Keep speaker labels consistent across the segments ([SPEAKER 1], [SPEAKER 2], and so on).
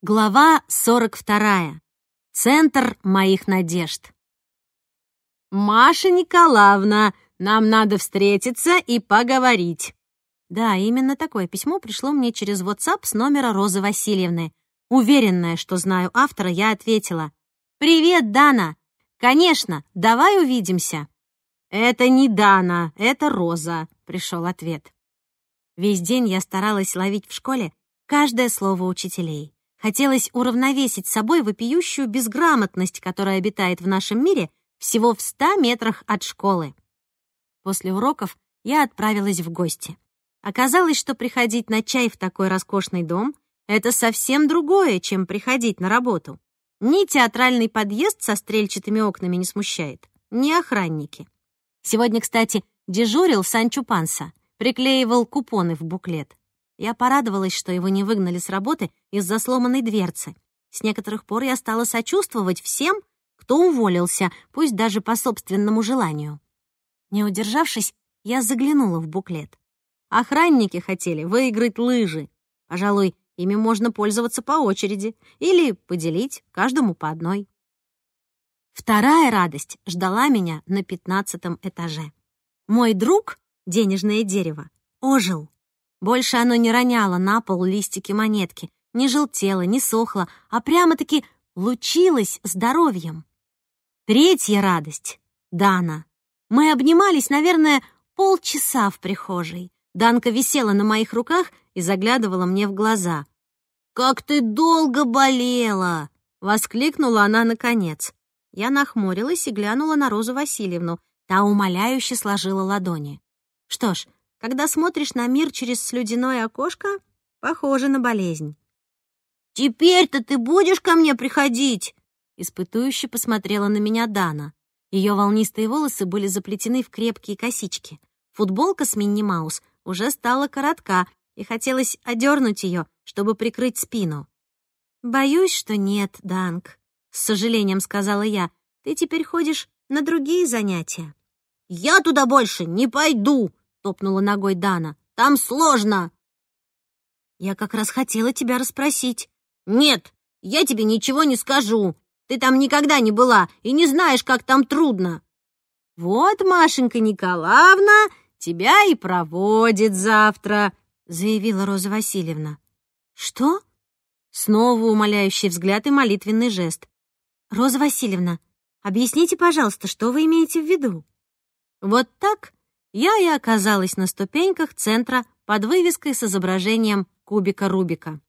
[SPEAKER 1] Глава 42. Центр моих надежд. «Маша Николаевна, нам надо встретиться и поговорить». Да, именно такое письмо пришло мне через WhatsApp с номера Розы Васильевны. Уверенная, что знаю автора, я ответила. «Привет, Дана! Конечно, давай увидимся». «Это не Дана, это Роза», — пришел ответ. Весь день я старалась ловить в школе каждое слово учителей. Хотелось уравновесить собой вопиющую безграмотность, которая обитает в нашем мире всего в ста метрах от школы. После уроков я отправилась в гости. Оказалось, что приходить на чай в такой роскошный дом — это совсем другое, чем приходить на работу. Ни театральный подъезд со стрельчатыми окнами не смущает, ни охранники. Сегодня, кстати, дежурил Санчо Панса, приклеивал купоны в буклет. Я порадовалась, что его не выгнали с работы из-за сломанной дверцы. С некоторых пор я стала сочувствовать всем, кто уволился, пусть даже по собственному желанию. Не удержавшись, я заглянула в буклет. Охранники хотели выиграть лыжи. Пожалуй, ими можно пользоваться по очереди или поделить каждому по одной. Вторая радость ждала меня на пятнадцатом этаже. Мой друг, денежное дерево, ожил. Больше оно не роняло на пол листики монетки, не желтело, не сохло, а прямо-таки лучилось здоровьем. Третья радость — Дана. Мы обнимались, наверное, полчаса в прихожей. Данка висела на моих руках и заглядывала мне в глаза. «Как ты долго болела!» — воскликнула она наконец. Я нахмурилась и глянула на Розу Васильевну. Та умоляюще сложила ладони. Что ж, когда смотришь на мир через слюдяное окошко, похоже на болезнь. «Теперь-то ты будешь ко мне приходить?» Испытующе посмотрела на меня Дана. Ее волнистые волосы были заплетены в крепкие косички. Футболка с Минни Маус уже стала коротка, и хотелось одернуть ее, чтобы прикрыть спину. «Боюсь, что нет, Данк», — с сожалением сказала я. «Ты теперь ходишь на другие занятия». «Я туда больше не пойду», — топнула ногой Дана. «Там сложно!» «Я как раз хотела тебя расспросить». «Нет, я тебе ничего не скажу. Ты там никогда не была и не знаешь, как там трудно». «Вот Машенька Николаевна тебя и проводит завтра», — заявила Роза Васильевна. «Что?» Снова умоляющий взгляд и молитвенный жест. «Роза Васильевна, объясните, пожалуйста, что вы имеете в виду?» Вот так я и оказалась на ступеньках центра под вывеской с изображением кубика Рубика.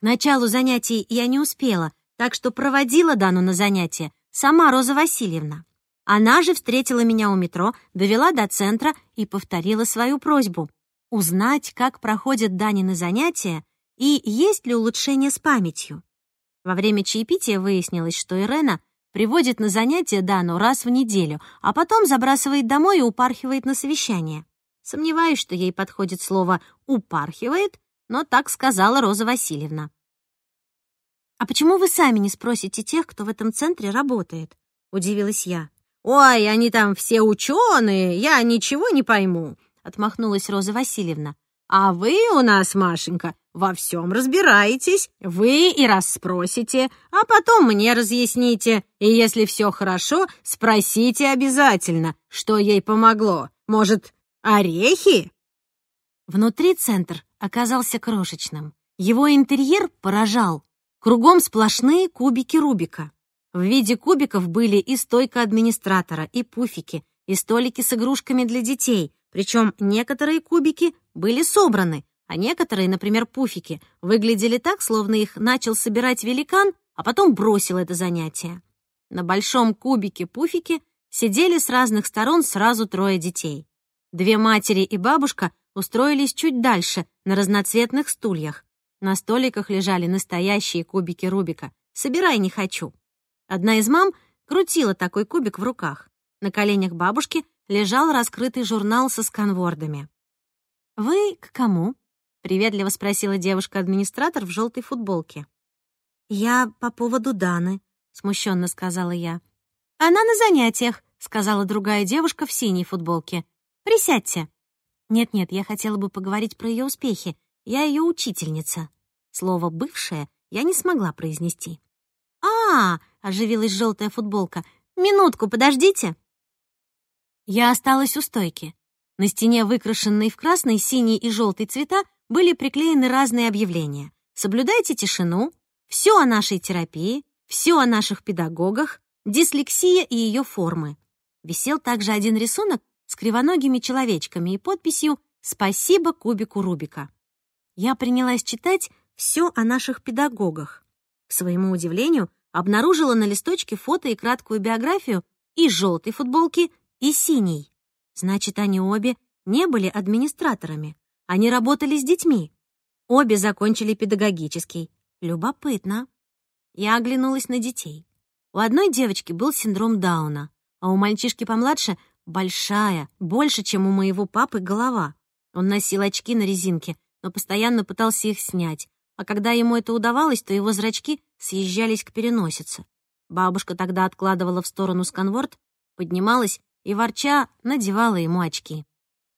[SPEAKER 1] К началу занятий я не успела, так что проводила Дану на занятие сама Роза Васильевна. Она же встретила меня у метро, довела до центра и повторила свою просьбу — узнать, как проходят Данины занятия и есть ли улучшение с памятью. Во время чаепития выяснилось, что Ирена приводит на занятия Дану раз в неделю, а потом забрасывает домой и упархивает на совещание. Сомневаюсь, что ей подходит слово «упархивает», но так сказала Роза Васильевна. «А почему вы сами не спросите тех, кто в этом центре работает?» — удивилась я. «Ой, они там все ученые, я ничего не пойму», — отмахнулась Роза Васильевна. «А вы у нас, Машенька, во всем разбираетесь, вы и расспросите, а потом мне разъясните. И если все хорошо, спросите обязательно, что ей помогло. Может, орехи?» Внутри центр оказался крошечным. Его интерьер поражал. Кругом сплошные кубики Рубика. В виде кубиков были и стойка администратора, и пуфики, и столики с игрушками для детей. Причем некоторые кубики были собраны, а некоторые, например, пуфики, выглядели так, словно их начал собирать великан, а потом бросил это занятие. На большом кубике пуфики сидели с разных сторон сразу трое детей. Две матери и бабушка устроились чуть дальше, на разноцветных стульях. На столиках лежали настоящие кубики Рубика. «Собирай, не хочу». Одна из мам крутила такой кубик в руках. На коленях бабушки лежал раскрытый журнал со сканвордами. «Вы к кому?» Приветливо спросила девушка-администратор в желтой футболке. «Я по поводу Даны», — смущенно сказала я. «Она на занятиях», — сказала другая девушка в синей футболке. «Присядьте». «Нет-нет, я хотела бы поговорить про ее успехи. Я ее учительница». Слово «бывшая» я не смогла произнести. «А, -а — оживилась желтая футболка, — минутку, подождите». Я осталась у стойки. На стене, выкрашенной в красный, синий и желтый цвета, были приклеены разные объявления. «Соблюдайте тишину», «Все о нашей терапии», «Все о наших педагогах», «Дислексия и ее формы». Висел также один рисунок с кривоногими человечками и подписью «Спасибо кубику Рубика». Я принялась читать все о наших педагогах. К своему удивлению, обнаружила на листочке фото и краткую биографию и желтой футболки, и синей. Значит, они обе не были администраторами. Они работали с детьми. Обе закончили педагогический. Любопытно. Я оглянулась на детей. У одной девочки был синдром Дауна, а у мальчишки помладше — большая, больше, чем у моего папы, голова. Он носил очки на резинке, но постоянно пытался их снять, а когда ему это удавалось, то его зрачки съезжались к переносице. Бабушка тогда откладывала в сторону сканворд, поднималась и, ворча, надевала ему очки.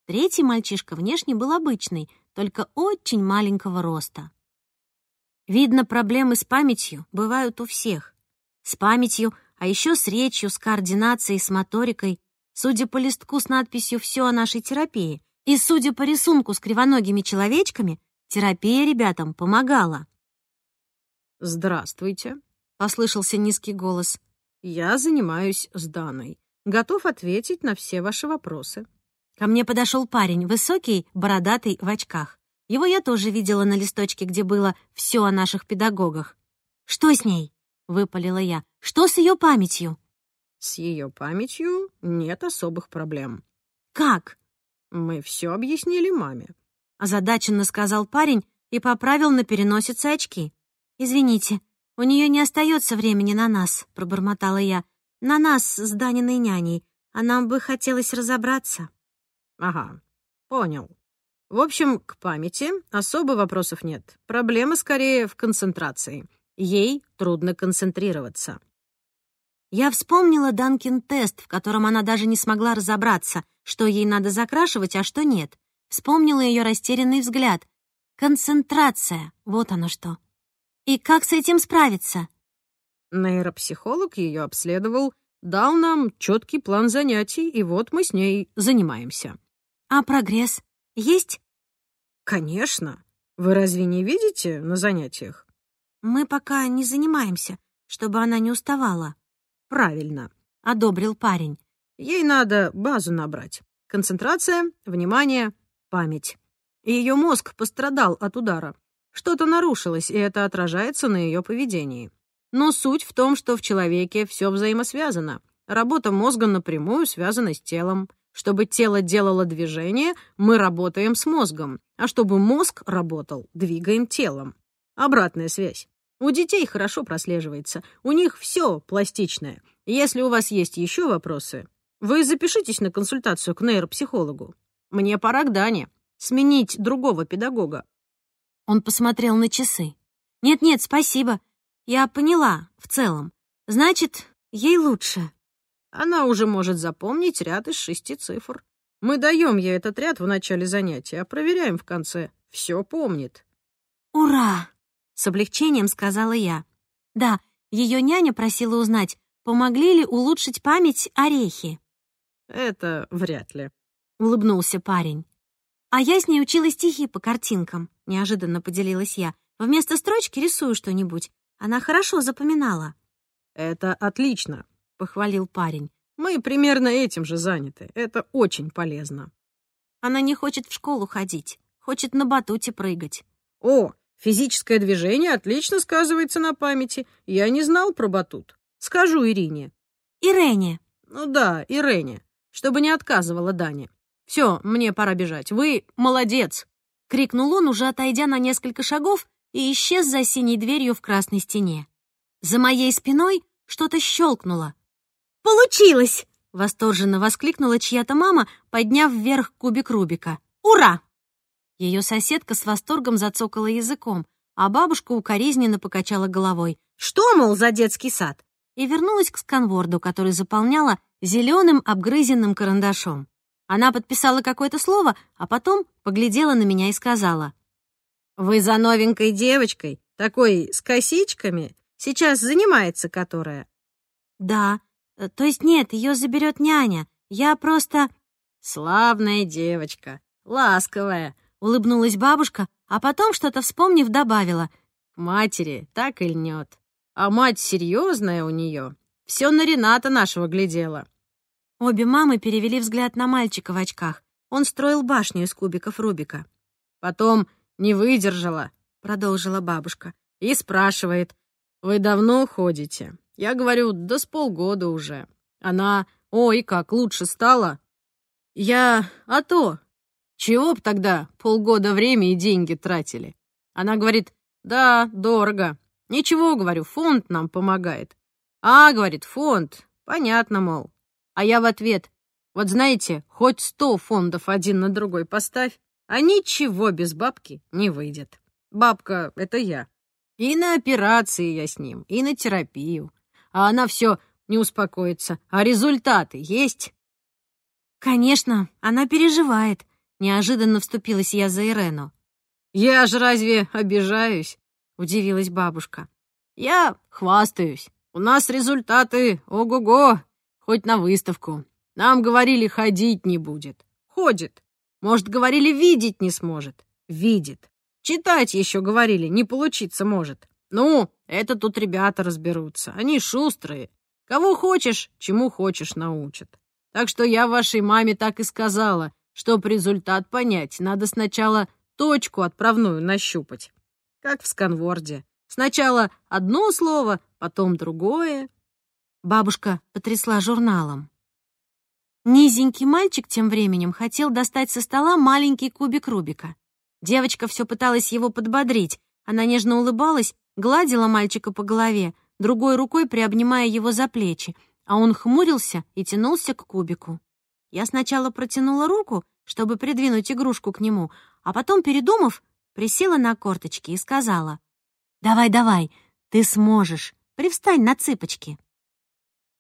[SPEAKER 1] Третий мальчишка внешне был обычный, только очень маленького роста. Видно, проблемы с памятью бывают у всех. С памятью, а еще с речью, с координацией, с моторикой. Судя по листку с надписью «Все о нашей терапии» и судя по рисунку с кривоногими человечками, терапия ребятам помогала.
[SPEAKER 2] «Здравствуйте», — послышался низкий голос. «Я занимаюсь с Даной готов ответить на все ваши вопросы».
[SPEAKER 1] Ко мне подошел парень, высокий, бородатый, в очках. Его я тоже видела на листочке, где было все о наших педагогах. «Что с ней?» — выпалила я. «Что с ее памятью?»
[SPEAKER 2] «С ее памятью нет особых проблем».
[SPEAKER 1] «Как?»
[SPEAKER 2] «Мы все объяснили маме», —
[SPEAKER 1] озадаченно сказал парень и поправил на переносице очки. «Извините, у нее не остается времени на нас», — пробормотала я. На нас с Даниной няней, а нам бы хотелось разобраться».
[SPEAKER 2] «Ага, понял. В общем, к памяти особо вопросов нет. Проблема скорее в концентрации. Ей трудно концентрироваться».
[SPEAKER 1] Я вспомнила Данкин-тест, в котором она даже не смогла разобраться, что ей надо закрашивать, а что нет. Вспомнила ее растерянный взгляд. Концентрация, вот оно что. И как с этим справиться?
[SPEAKER 2] Нейропсихолог ее обследовал, дал нам четкий план занятий, и вот мы с ней занимаемся.
[SPEAKER 1] А прогресс есть?
[SPEAKER 2] Конечно. Вы разве не видите на занятиях?
[SPEAKER 1] Мы пока не занимаемся, чтобы она не уставала.
[SPEAKER 2] Правильно,
[SPEAKER 1] одобрил парень.
[SPEAKER 2] Ей надо базу набрать. Концентрация, внимание, память. Ее мозг пострадал от удара. Что-то нарушилось, и это отражается на ее поведении. Но суть в том, что в человеке все взаимосвязано. Работа мозга напрямую связана с телом. Чтобы тело делало движение, мы работаем с мозгом. А чтобы мозг работал, двигаем телом. Обратная связь. У детей хорошо прослеживается. У них все пластичное. Если у вас есть еще вопросы, вы запишитесь на консультацию к нейропсихологу. Мне пора к Дане. Сменить другого педагога.
[SPEAKER 1] Он посмотрел на часы. «Нет-нет, спасибо. Я поняла, в целом. Значит, ей лучше.
[SPEAKER 2] Она уже может запомнить ряд из шести цифр. Мы даем ей этот ряд в начале занятия, а проверяем в конце. Все помнит.
[SPEAKER 1] «Ура!» — с облегчением сказала я. «Да, ее няня просила узнать, помогли ли улучшить память орехи».
[SPEAKER 2] «Это вряд ли», —
[SPEAKER 1] улыбнулся парень. «А я с ней учила стихи по картинкам», — неожиданно поделилась я. «Вместо строчки рисую что-нибудь. Она хорошо запоминала.
[SPEAKER 2] «Это отлично», — похвалил парень. «Мы примерно этим же заняты. Это очень полезно».
[SPEAKER 1] Она не хочет в школу ходить, хочет на батуте прыгать.
[SPEAKER 2] «О, физическое движение отлично сказывается на памяти. Я не знал про батут. Скажу Ирине».
[SPEAKER 1] «Ирене».
[SPEAKER 2] «Ну да, Ирене, чтобы не отказывала Дане. Все, мне пора бежать. Вы молодец!»
[SPEAKER 1] — крикнул он, уже отойдя на несколько шагов и исчез за синей дверью в красной стене. За моей спиной что-то щелкнуло. «Получилось!» — восторженно воскликнула чья-то мама, подняв вверх кубик Рубика. «Ура!» Ее соседка с восторгом зацокала языком, а бабушка укоризненно покачала головой. «Что, мол, за детский сад?» И вернулась к сканворду, который заполняла зеленым обгрызенным карандашом. Она подписала какое-то слово, а потом поглядела на меня и сказала. Вы за новенькой девочкой
[SPEAKER 2] Такой с косичками? Сейчас занимается которая?»
[SPEAKER 1] «Да. Э, то есть нет, ее заберет няня. Я просто...»
[SPEAKER 2] «Славная девочка, ласковая», —
[SPEAKER 1] улыбнулась бабушка, а потом, что-то вспомнив, добавила.
[SPEAKER 2] «К матери так и льнет. А мать серьезная у нее. Все на Рената нашего глядела».
[SPEAKER 1] Обе мамы перевели взгляд на мальчика в очках. Он строил башню из кубиков Рубика.
[SPEAKER 2] Потом не выдержала, продолжила бабушка, и спрашивает, «Вы давно ходите?» Я говорю, да с полгода уже. Она, ой, как лучше стало. Я, а то, чего б тогда полгода время и деньги тратили? Она говорит, да, дорого. Ничего, говорю, фонд нам помогает. А, говорит, фонд, понятно, мол. А я в ответ, вот знаете, хоть сто фондов один на другой поставь, а ничего без бабки не выйдет. Бабка — это я. И на операции я с ним, и на терапию. А она все не успокоится. А результаты есть?
[SPEAKER 1] Конечно, она переживает. Неожиданно вступилась я за Ирену.
[SPEAKER 2] Я же разве обижаюсь? Удивилась бабушка. Я хвастаюсь. У нас результаты ого-го, хоть на выставку. Нам говорили, ходить не будет. Ходит. Может, говорили, видеть не сможет. Видит. Читать еще говорили, не получиться может. Ну, это тут ребята разберутся. Они шустрые. Кого хочешь, чему хочешь научат. Так что я вашей маме так и сказала, чтоб результат понять, надо сначала точку отправную нащупать. Как в сканворде. Сначала одно слово, потом другое.
[SPEAKER 1] Бабушка потрясла журналом. Низенький мальчик тем временем хотел достать со стола маленький кубик Рубика. Девочка все пыталась его подбодрить. Она нежно улыбалась, гладила мальчика по голове, другой рукой приобнимая его за плечи, а он хмурился и тянулся к кубику. Я сначала протянула руку, чтобы придвинуть игрушку к нему, а потом, передумав, присела на корточки и сказала, «Давай, давай, ты сможешь, привстань на цыпочки».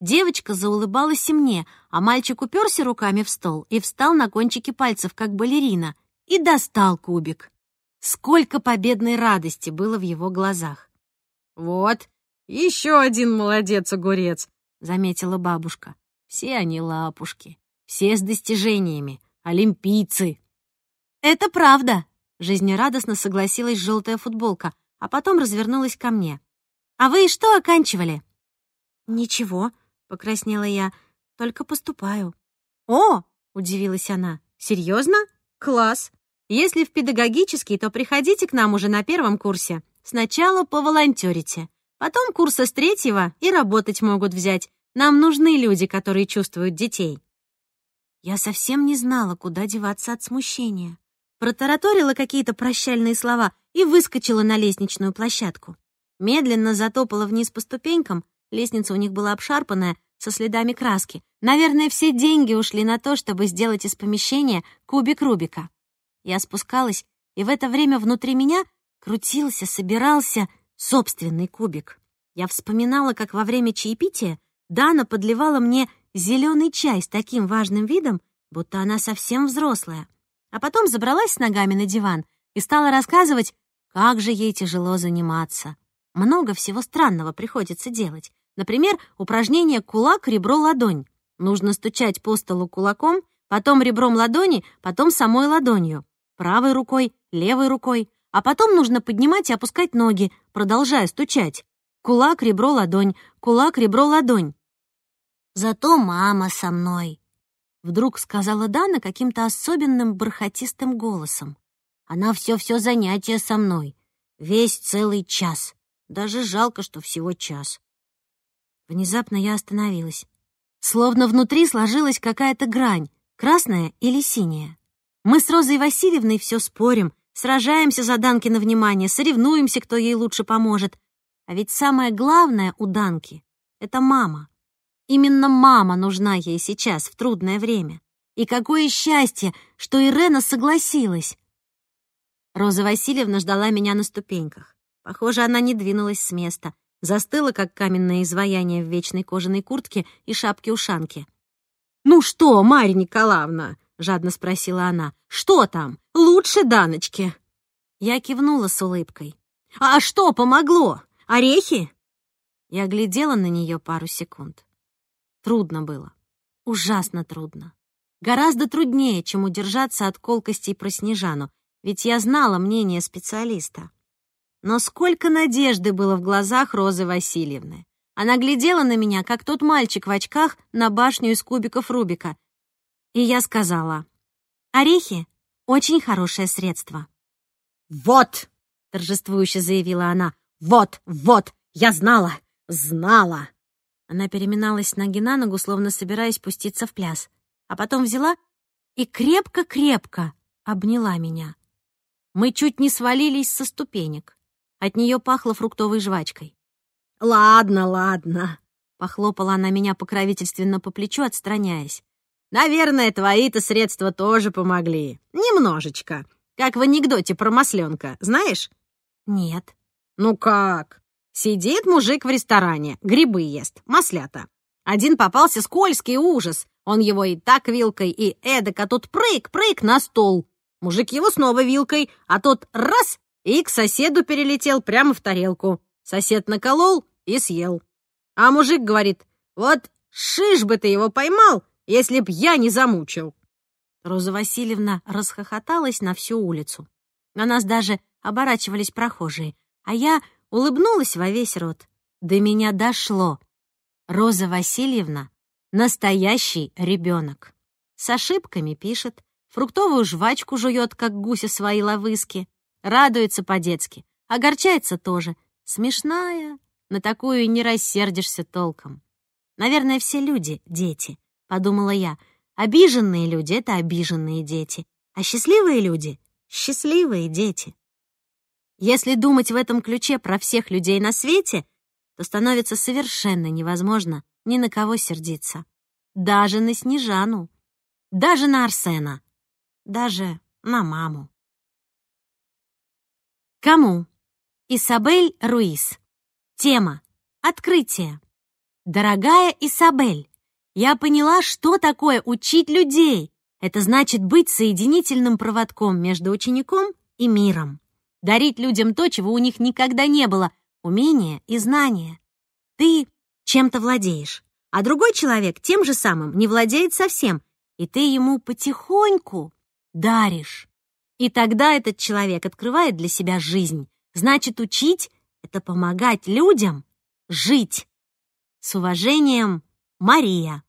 [SPEAKER 1] Девочка заулыбалась и мне, а мальчик уперся руками в стол и встал на кончики пальцев, как балерина, и достал кубик. Сколько победной радости было в его глазах.
[SPEAKER 2] «Вот, еще один молодец-огурец», — заметила бабушка. «Все они лапушки, все с достижениями, олимпийцы».
[SPEAKER 1] «Это правда», — жизнерадостно согласилась желтая футболка, а потом развернулась ко мне. «А вы что оканчивали?» «Ничего», покраснела я. «Только поступаю».
[SPEAKER 2] «О!» — удивилась она. «Серьезно? Класс! Если в педагогический, то приходите к нам уже на первом курсе. Сначала поволонтерите. Потом курса с третьего и работать могут взять. Нам нужны люди, которые чувствуют детей».
[SPEAKER 1] Я совсем не знала, куда деваться от смущения. Протараторила какие-то прощальные слова и выскочила на лестничную площадку. Медленно затопала вниз по ступенькам, Лестница у них была обшарпанная, со следами краски. Наверное, все деньги ушли на то, чтобы сделать из помещения кубик Рубика. Я спускалась, и в это время внутри меня крутился, собирался собственный кубик. Я вспоминала, как во время чаепития Дана подливала мне зеленый чай с таким важным видом, будто она совсем взрослая. А потом забралась с ногами на диван и стала рассказывать, как же ей тяжело заниматься. Много всего странного приходится делать. Например, упражнение кулак, ребро, ладонь. Нужно стучать по столу кулаком, потом ребром ладони, потом самой ладонью. Правой рукой, левой рукой. А потом нужно поднимать и опускать ноги, продолжая стучать. Кулак, ребро, ладонь, кулак, ребро, ладонь. «Зато мама со мной», — вдруг сказала Дана каким-то особенным бархатистым голосом. «Она все-все занятие со мной. Весь целый час. Даже жалко, что всего час. Внезапно я остановилась. Словно внутри сложилась какая-то грань, красная или синяя. Мы с Розой Васильевной все спорим, сражаемся за Данкино внимание, соревнуемся, кто ей лучше поможет. А ведь самое главное у Данки — это мама. Именно мама нужна ей сейчас, в трудное время. И какое счастье, что Ирена согласилась. Роза Васильевна ждала меня на ступеньках. Похоже, она не двинулась с места застыла, как каменное изваяние в вечной кожаной куртке и шапке-ушанке.
[SPEAKER 2] «Ну что, Марья Николаевна?» — жадно спросила она. «Что там? Лучше Даночки?»
[SPEAKER 1] Я кивнула с улыбкой. А что помогло? Орехи?» Я глядела на нее пару секунд. Трудно было. Ужасно трудно. Гораздо труднее, чем удержаться от колкостей про Снежану, ведь я знала мнение специалиста. Но сколько надежды было в глазах Розы Васильевны. Она глядела на меня, как тот мальчик в очках на башню из кубиков Рубика. И я сказала, «Орехи — очень хорошее средство».
[SPEAKER 2] «Вот!»
[SPEAKER 1] — торжествующе заявила она. «Вот, вот! Я знала! Знала!» Она переминалась с ноги на ногу, словно собираясь пуститься в пляс, а потом взяла и крепко-крепко обняла меня. Мы чуть не свалились со ступенек. От нее пахло фруктовой жвачкой.
[SPEAKER 2] «Ладно, ладно», —
[SPEAKER 1] похлопала она меня покровительственно по плечу, отстраняясь.
[SPEAKER 2] «Наверное, твои-то средства тоже помогли. Немножечко. Как в анекдоте про масленка, знаешь?»
[SPEAKER 1] «Нет».
[SPEAKER 2] «Ну как? Сидит мужик в ресторане, грибы ест, маслята. Один попался скользкий ужас. Он его и так вилкой, и эдак, а тут прыг-прыг на стол. Мужик его снова вилкой, а тот раз и к соседу перелетел прямо в тарелку. Сосед наколол и съел. А мужик говорит, вот шиш бы ты его поймал, если б я не замучил.
[SPEAKER 1] Роза Васильевна расхохоталась на всю улицу. На нас даже оборачивались прохожие, а я улыбнулась во весь рот. До меня дошло. Роза Васильевна — настоящий ребенок. С ошибками пишет, фруктовую жвачку жует, как гуся свои ловыски, радуется по-детски, огорчается тоже. Смешная, на такую не рассердишься толком. Наверное, все люди — дети, — подумала я. Обиженные люди — это обиженные дети, а счастливые люди — счастливые дети. Если думать в этом ключе про всех людей на свете, то становится совершенно невозможно ни на кого сердиться. Даже на Снежану, даже на Арсена, даже на маму. Кому? Исабель Руис. Тема. Открытие. Дорогая Исабель, я поняла, что такое учить людей. Это значит быть соединительным проводком между учеником и миром дарить людям то, чего у них никогда не было — умения и знания. Ты чем-то владеешь, а другой человек тем же самым не владеет совсем, и ты ему потихоньку даришь. И тогда этот человек открывает для себя жизнь. Значит, учить — это помогать людям жить. С уважением, Мария.